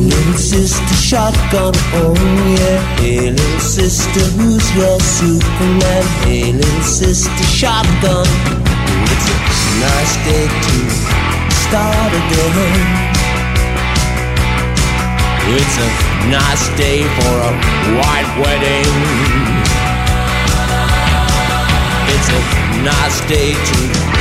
Little sister, shotgun, oh yeah. Hey, little sister, who's your Superman? Hey, little sister, shotgun. It's a nice day to start again. It's a nice day for a white wedding. It's a nice day to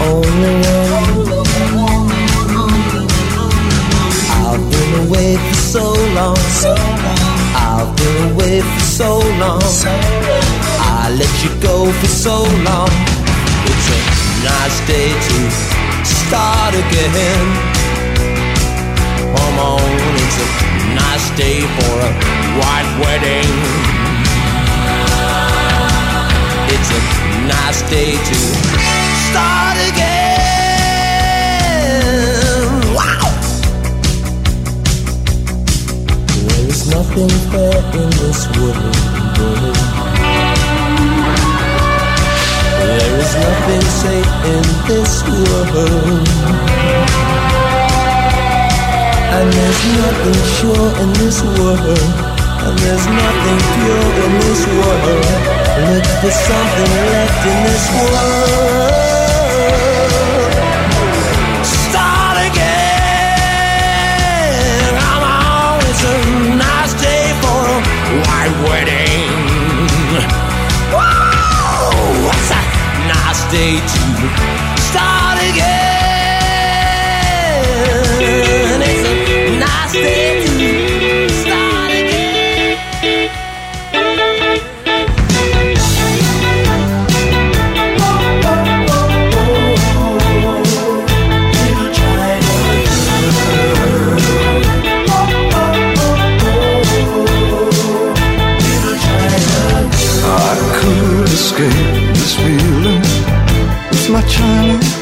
only one? I've been away for so long. I've been away for so long. I let you go for so long. It's a nice day to start again. Come on, it's a nice day for a white wedding. It's a nice day to start again. There is nothing fair in this world. There is nothing safe in this world. And there's nothing sure in this world. And there's nothing pure in this world. Look for something left in this world. Start again. Come on, it's a nice day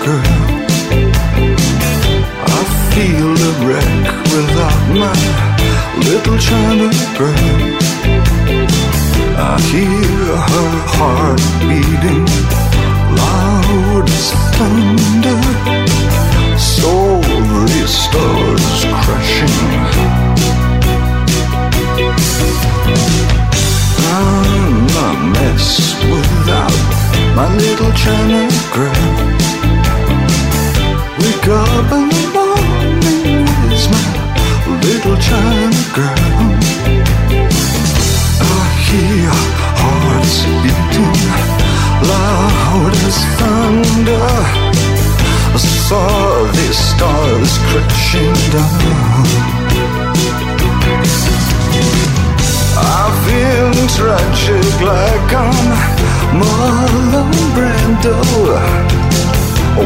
girl. I feel a wreck without my little China girl. I hear her heart beating loud as thunder. Stars crashing. I'm a mess without my little China girl. wake up in the morning with my little China girl. I hear hearts beating loud as thunder. I saw these stars crashing down. I feel tragic like I'm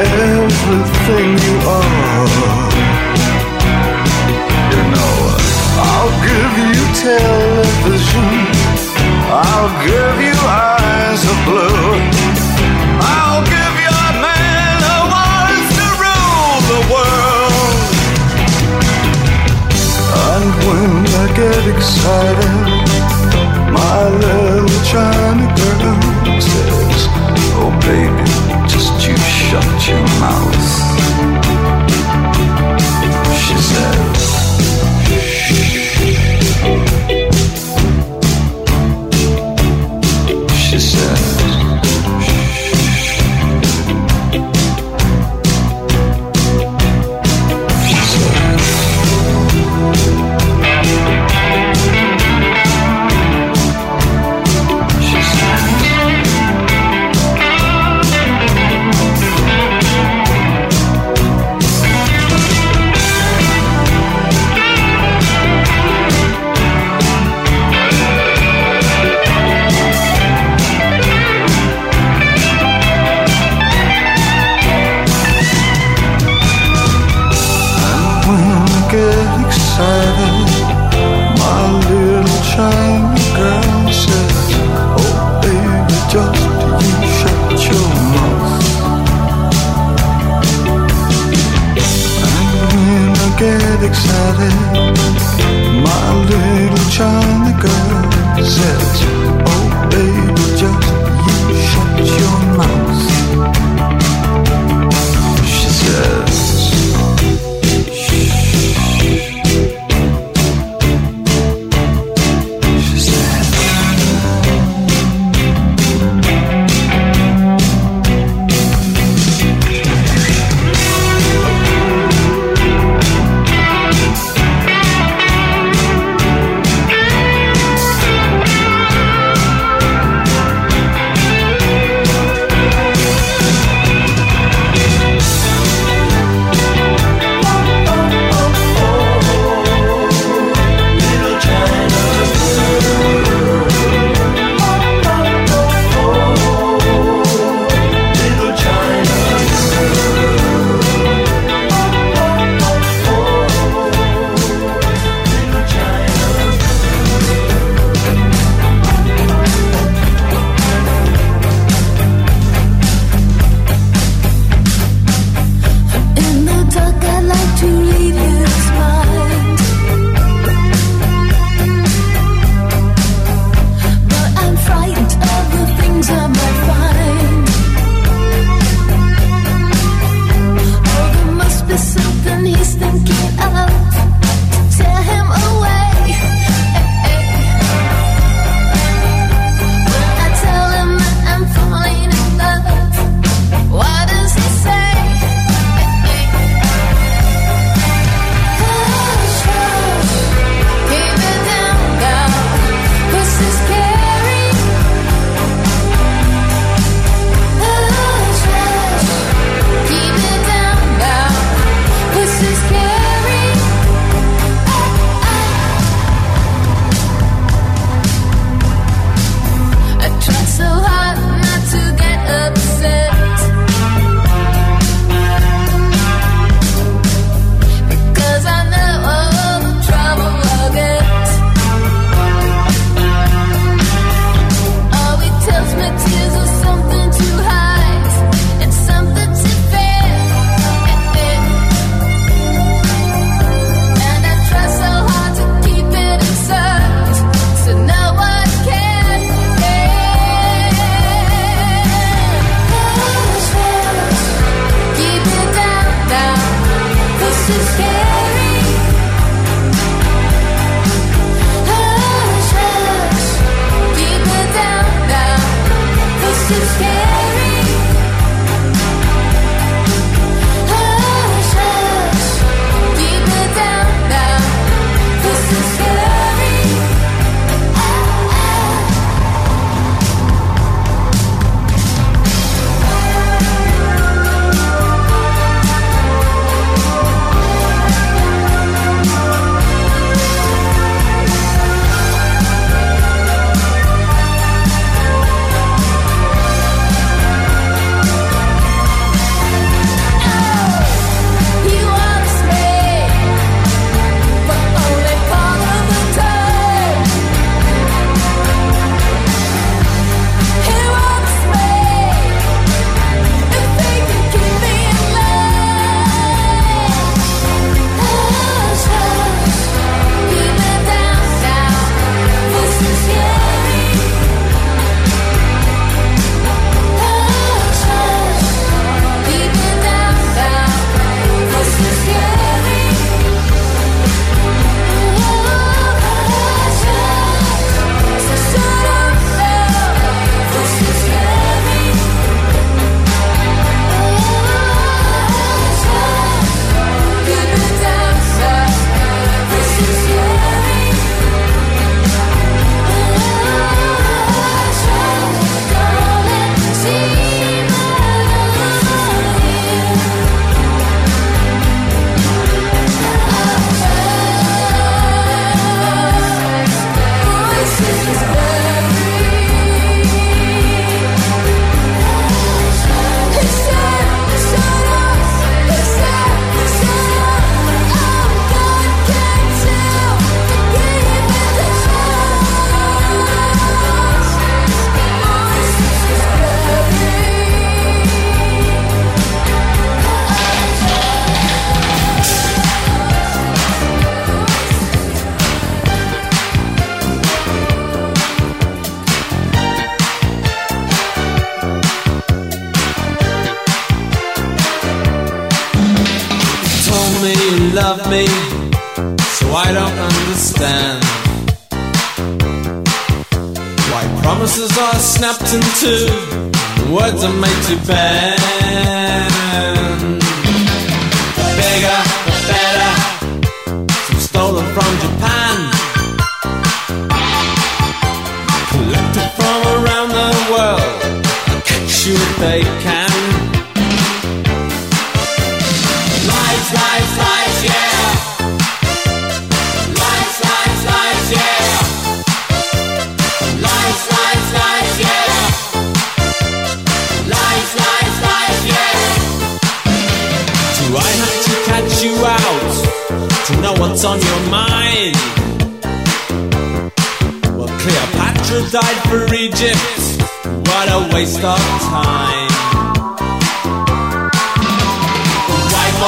everything you are. You know, I'll give you television. I'll give you eyes of blue. I'll give you a man who wants to rule the world. And when I get excited, my little China girl Oh baby, just you shut your mouth.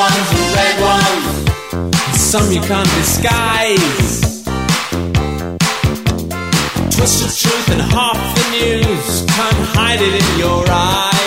ones and red ones, some you can't disguise. Twisted truth and half the news, can't hide it in your eyes.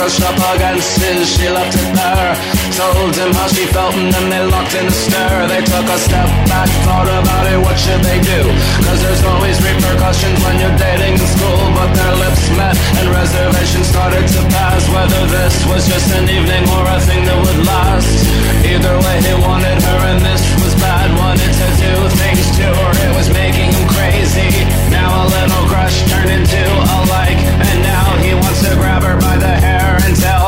Brushed up against his, she left it there. Told him how she felt and then they locked in a stare. They took a step back, thought about it, what should they do? Cause there's always repercussions when you're dating in school. But their lips met and reservations started to pass. Whether this was just an evening or a thing that would last. Either way, he wanted her and this was bad. Wanted to do things to her, it was making him crazy. Now a little crush turned into a like, and now he wants to grab her by the hair and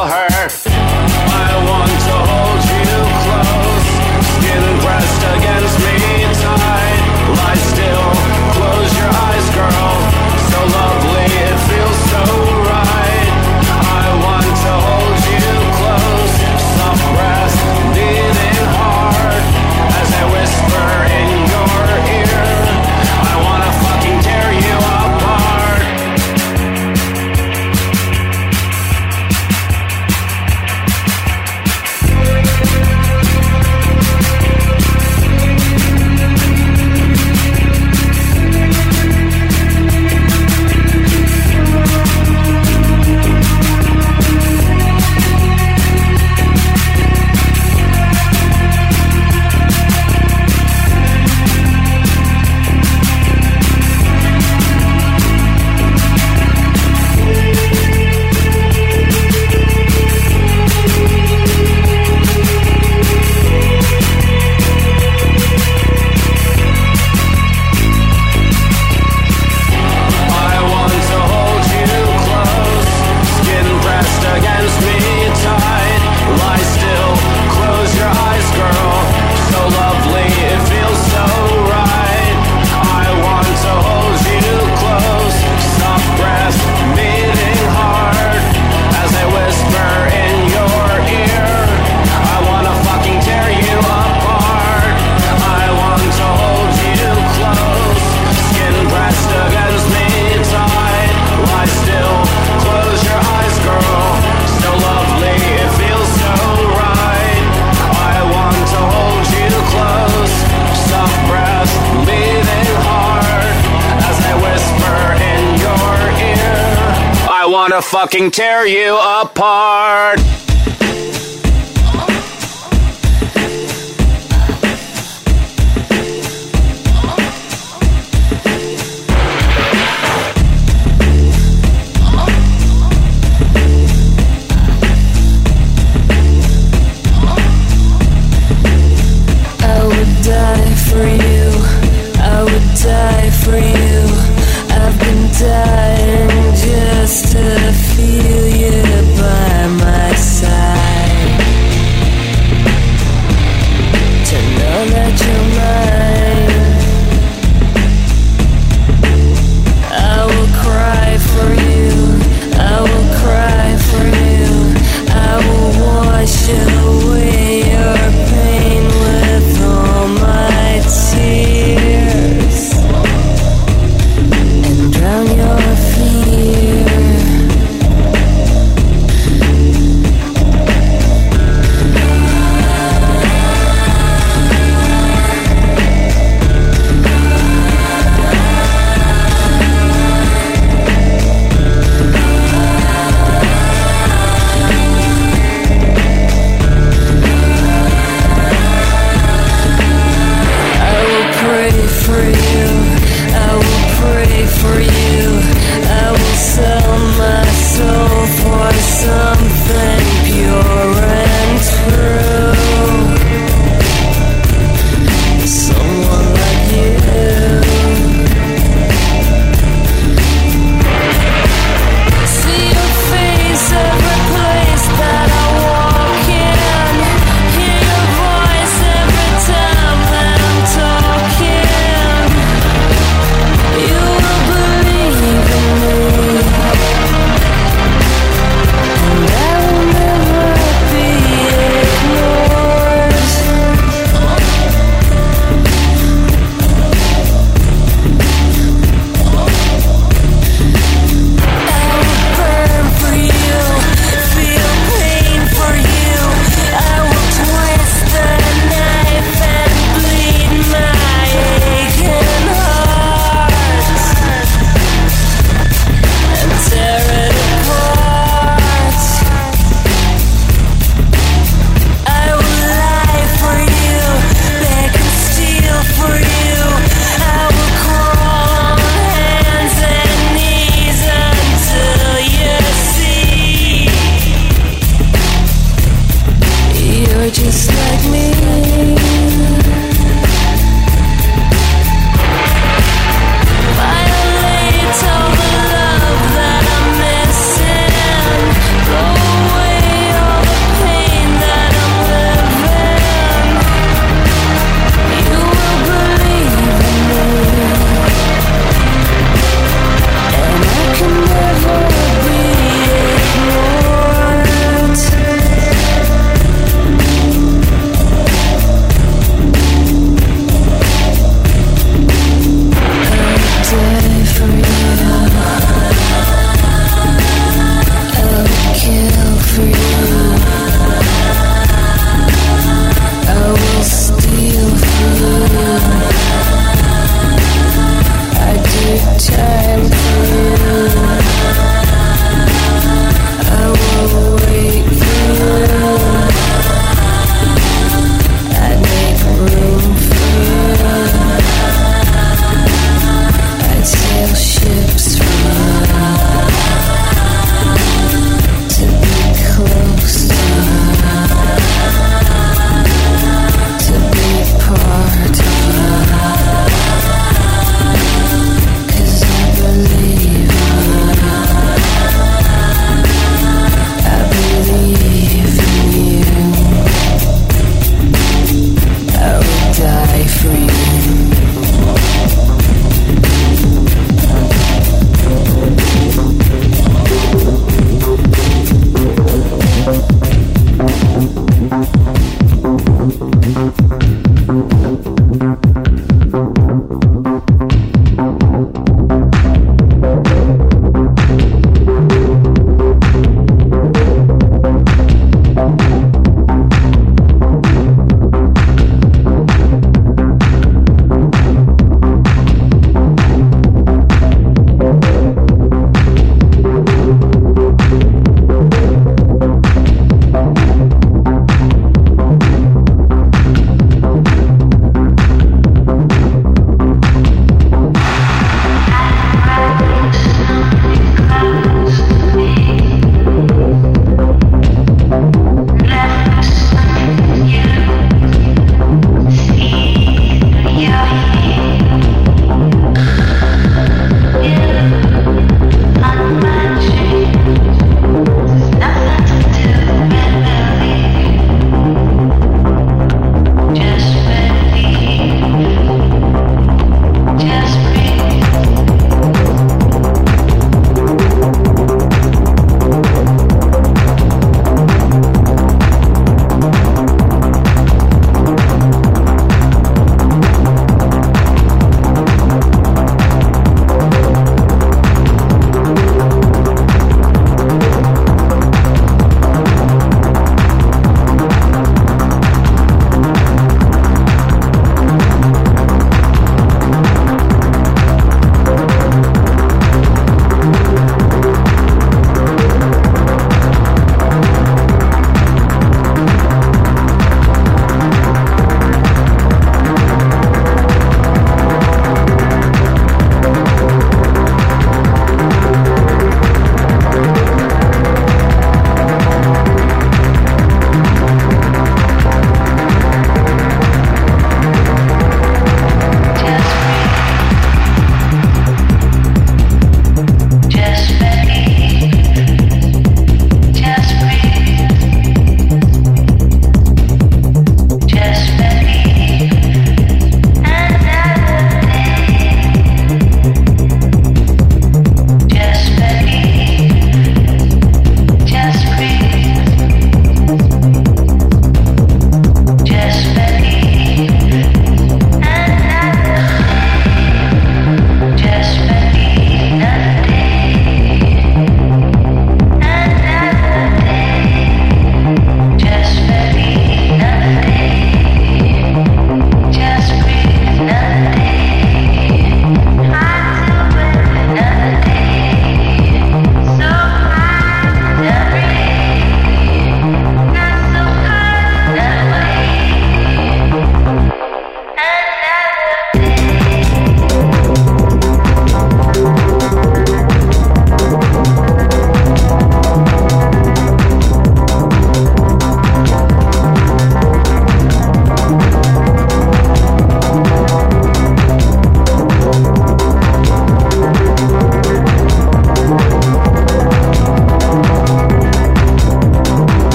fucking tear you apart.